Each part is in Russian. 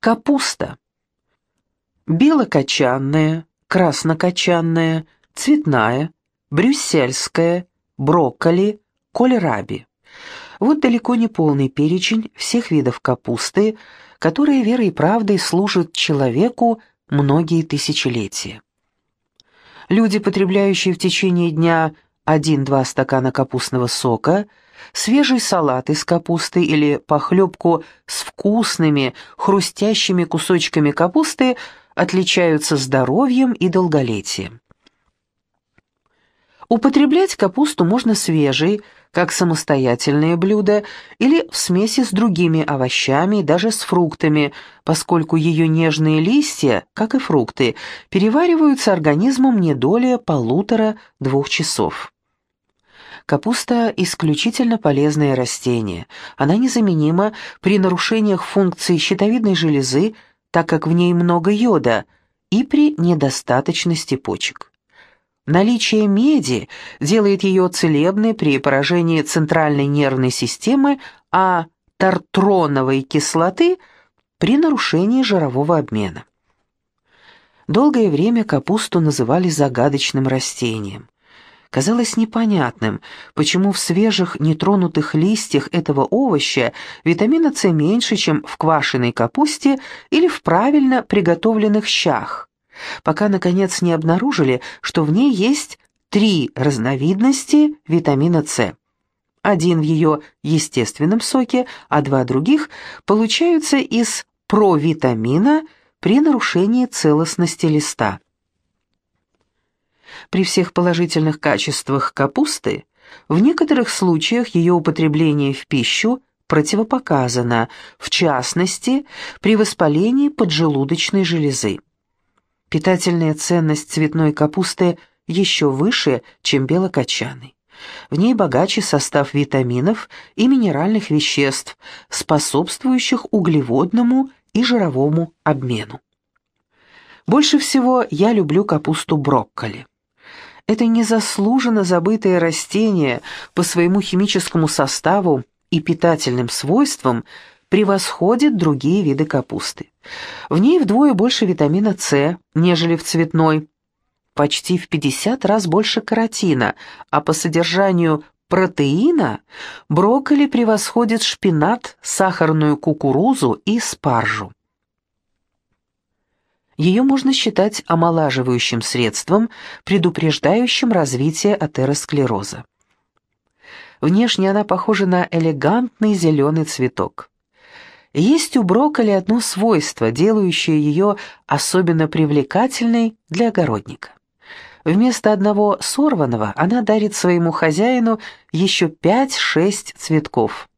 Капуста. Белокочанная, краснокочанная, цветная, брюссельская, брокколи, кольраби. Вот далеко не полный перечень всех видов капусты, которые верой и правдой служат человеку многие тысячелетия. Люди, потребляющие в течение дня 1-2 стакана капустного сока, свежий салат из капусты или похлебку с вкусными, хрустящими кусочками капусты отличаются здоровьем и долголетием. Употреблять капусту можно свежей, как самостоятельное блюдо, или в смеси с другими овощами, даже с фруктами, поскольку ее нежные листья, как и фрукты, перевариваются организмом не долее полутора-двух часов. Капуста – исключительно полезное растение. Она незаменима при нарушениях функций щитовидной железы, так как в ней много йода, и при недостаточности почек. Наличие меди делает ее целебной при поражении центральной нервной системы, а тартроновой кислоты – при нарушении жирового обмена. Долгое время капусту называли загадочным растением – Казалось непонятным, почему в свежих нетронутых листьях этого овоща витамина С меньше, чем в квашеной капусте или в правильно приготовленных щах, пока, наконец, не обнаружили, что в ней есть три разновидности витамина С. Один в ее естественном соке, а два других получаются из провитамина при нарушении целостности листа. При всех положительных качествах капусты, в некоторых случаях ее употребление в пищу противопоказано, в частности, при воспалении поджелудочной железы. Питательная ценность цветной капусты еще выше, чем белокочанной. В ней богаче состав витаминов и минеральных веществ, способствующих углеводному и жировому обмену. Больше всего я люблю капусту брокколи. Это незаслуженно забытое растение по своему химическому составу и питательным свойствам превосходит другие виды капусты. В ней вдвое больше витамина С, нежели в цветной, почти в 50 раз больше каротина, а по содержанию протеина брокколи превосходит шпинат, сахарную кукурузу и спаржу. Ее можно считать омолаживающим средством, предупреждающим развитие атеросклероза. Внешне она похожа на элегантный зеленый цветок. Есть у брокколи одно свойство, делающее ее особенно привлекательной для огородника. Вместо одного сорванного она дарит своему хозяину еще 5-6 цветков.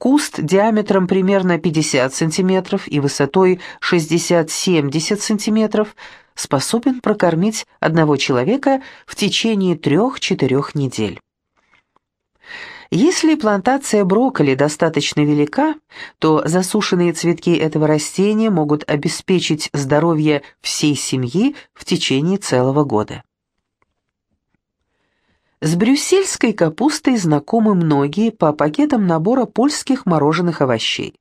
Куст диаметром примерно 50 см и высотой 60-70 см способен прокормить одного человека в течение 3-4 недель. Если плантация брокколи достаточно велика, то засушенные цветки этого растения могут обеспечить здоровье всей семьи в течение целого года. С брюссельской капустой знакомы многие по пакетам набора польских мороженых овощей.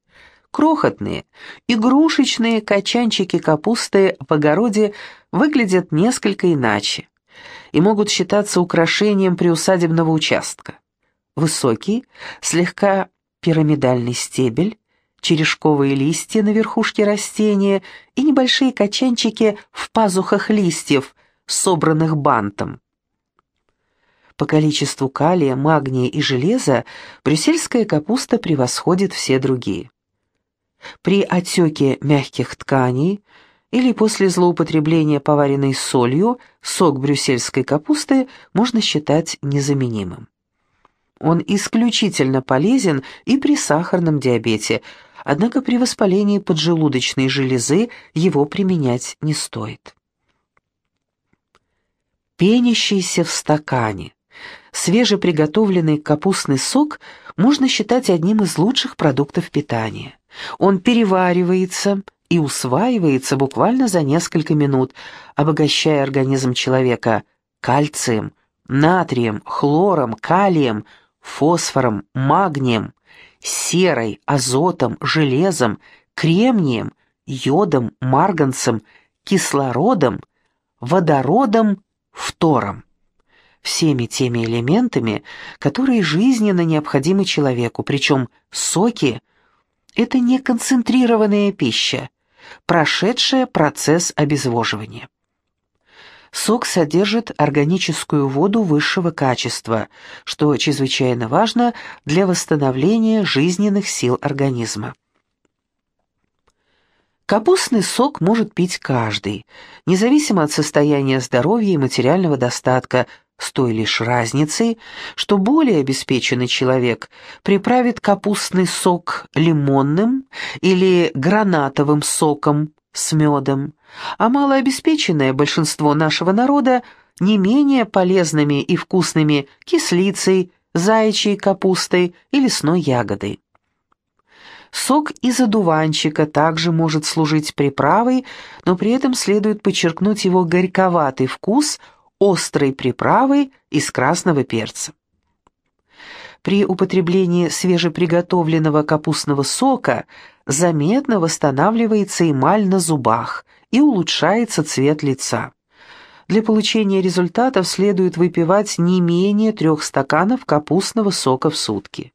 Крохотные, игрушечные качанчики капусты в огороде выглядят несколько иначе и могут считаться украшением приусадебного участка. Высокий, слегка пирамидальный стебель, черешковые листья на верхушке растения и небольшие качанчики в пазухах листьев, собранных бантом. По количеству калия, магния и железа брюссельская капуста превосходит все другие. При отеке мягких тканей или после злоупотребления поваренной солью сок брюссельской капусты можно считать незаменимым. Он исключительно полезен и при сахарном диабете, однако при воспалении поджелудочной железы его применять не стоит. Пенящийся в стакане свежеприготовленный капустный сок можно считать одним из лучших продуктов питания. Он переваривается и усваивается буквально за несколько минут, обогащая организм человека кальцием, натрием, хлором, калием, фосфором, магнием, серой, азотом, железом, кремнием, йодом, марганцем, кислородом, водородом, фтором. Всеми теми элементами, которые жизненно необходимы человеку, причем соки – это не концентрированная пища, прошедшая процесс обезвоживания. Сок содержит органическую воду высшего качества, что чрезвычайно важно для восстановления жизненных сил организма. Капустный сок может пить каждый, независимо от состояния здоровья и материального достатка, с той лишь разницей, что более обеспеченный человек приправит капустный сок лимонным или гранатовым соком с медом, а малообеспеченное большинство нашего народа не менее полезными и вкусными кислицей, заячьей капустой и лесной ягодой. Сок из одуванчика также может служить приправой, но при этом следует подчеркнуть его горьковатый вкус острой приправой из красного перца. При употреблении свежеприготовленного капустного сока заметно восстанавливается эмаль на зубах и улучшается цвет лица. Для получения результатов следует выпивать не менее трех стаканов капустного сока в сутки.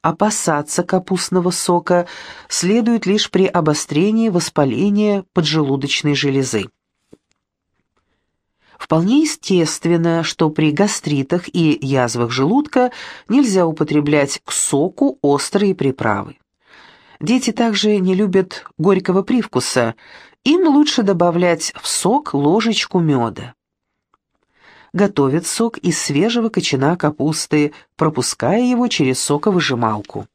Опасаться капустного сока следует лишь при обострении воспаления поджелудочной железы. Вполне естественно, что при гастритах и язвах желудка нельзя употреблять к соку острые приправы. Дети также не любят горького привкуса, им лучше добавлять в сок ложечку меда. Готовят сок из свежего кочана капусты, пропуская его через соковыжималку.